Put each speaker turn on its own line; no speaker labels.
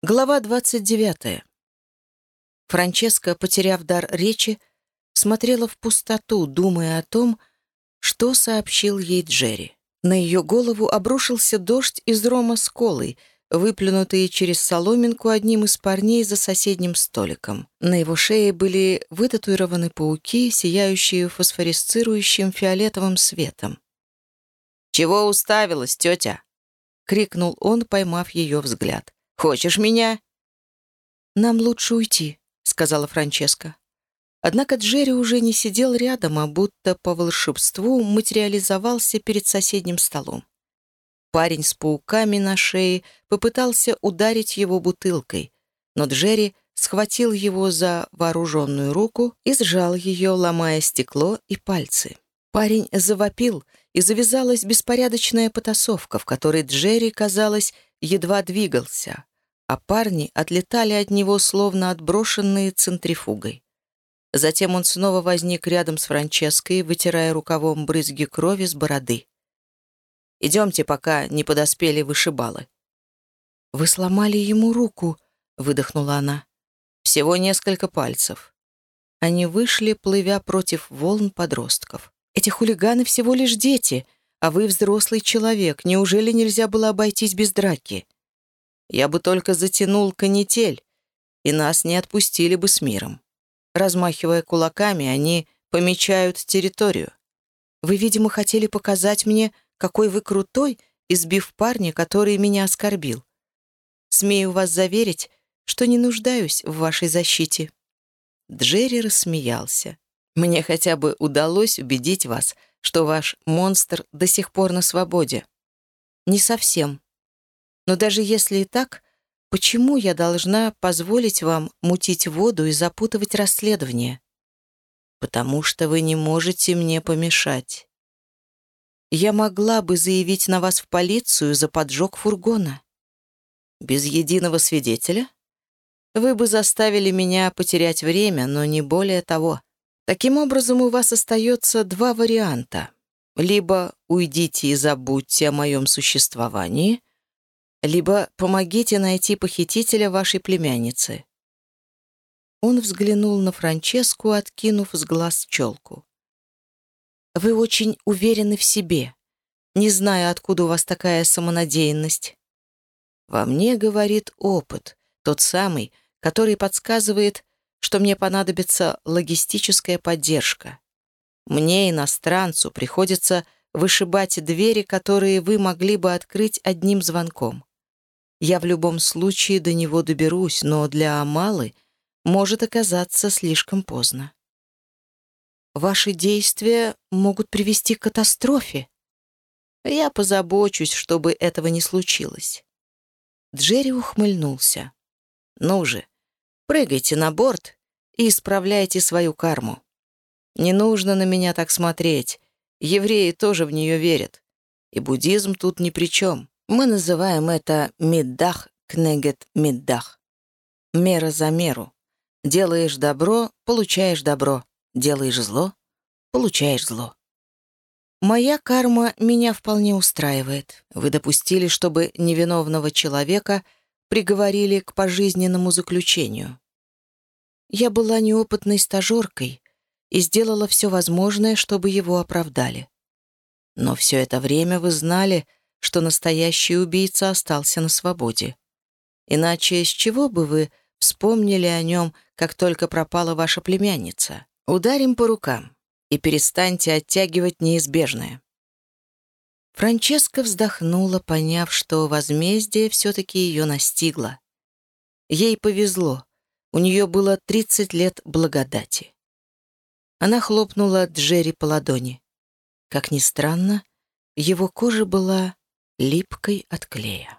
Глава 29. Франческа, потеряв дар речи, смотрела в пустоту, думая о том, что сообщил ей Джерри. На ее голову обрушился дождь из рома с колой, выплюнутый через соломинку одним из парней за соседним столиком. На его шее были вытатуированы пауки, сияющие фосфорисцирующим фиолетовым светом.
«Чего уставилась, тетя?» — крикнул он, поймав ее взгляд. Хочешь меня?»
«Нам лучше уйти», — сказала Франческа. Однако Джерри уже не сидел рядом, а будто по волшебству материализовался перед соседним столом. Парень с пауками на шее попытался ударить его бутылкой, но Джерри схватил его за вооруженную руку и сжал ее, ломая стекло и пальцы. Парень завопил, и завязалась беспорядочная потасовка, в которой Джерри, казалось, едва двигался а парни отлетали от него, словно отброшенные центрифугой. Затем он снова возник рядом с Франческой, вытирая рукавом брызги крови с бороды. «Идемте, пока не подоспели вышибалы».
«Вы сломали ему руку», — выдохнула она.
«Всего несколько пальцев». Они вышли, плывя против волн подростков. «Эти хулиганы всего лишь дети, а вы взрослый человек. Неужели нельзя было обойтись без драки?» Я бы только затянул канитель, и нас не отпустили бы с миром. Размахивая кулаками, они помечают территорию. Вы, видимо, хотели показать мне, какой вы крутой, избив парня, который меня оскорбил. Смею вас заверить, что не нуждаюсь в вашей защите». Джерри рассмеялся. «Мне хотя бы удалось убедить вас, что ваш монстр до сих пор на свободе». «Не совсем», но даже если и так, почему я должна позволить вам мутить воду и запутывать расследование? Потому что вы не можете мне помешать. Я могла бы заявить на вас в полицию за поджог фургона. Без единого свидетеля? Вы бы заставили меня потерять время, но не более того. Таким образом, у вас остается два варианта. Либо уйдите и забудьте о моем существовании, либо помогите найти похитителя вашей племянницы». Он взглянул на Франческу, откинув с глаз челку. «Вы очень уверены в себе. Не знаю, откуда у вас такая самонадеянность. Во мне говорит опыт, тот самый, который подсказывает, что мне понадобится логистическая поддержка. Мне, иностранцу, приходится вышибать двери, которые вы могли бы открыть одним звонком. Я в любом случае до него доберусь, но для Амалы может оказаться слишком поздно. Ваши действия могут привести к катастрофе. Я позабочусь, чтобы этого не случилось. Джерри ухмыльнулся. Ну же, прыгайте на борт и исправляйте свою карму. Не нужно на меня так смотреть. Евреи тоже в нее верят. И буддизм тут ни при чем. Мы называем это «миддах кнегет миддах». Мера за меру. Делаешь добро — получаешь добро. Делаешь зло — получаешь зло. Моя карма меня вполне устраивает. Вы допустили, чтобы невиновного человека приговорили к пожизненному заключению. Я была неопытной стажеркой и сделала все возможное, чтобы его оправдали. Но все это время вы знали, что настоящий убийца остался на свободе. Иначе с чего бы вы вспомнили о нем, как только пропала ваша племянница? Ударим по рукам и перестаньте оттягивать неизбежное». Франческа вздохнула, поняв, что возмездие все-таки ее настигло. Ей повезло, у нее было 30 лет благодати. Она хлопнула Джерри по ладони. Как ни странно, его кожа была липкой от клея.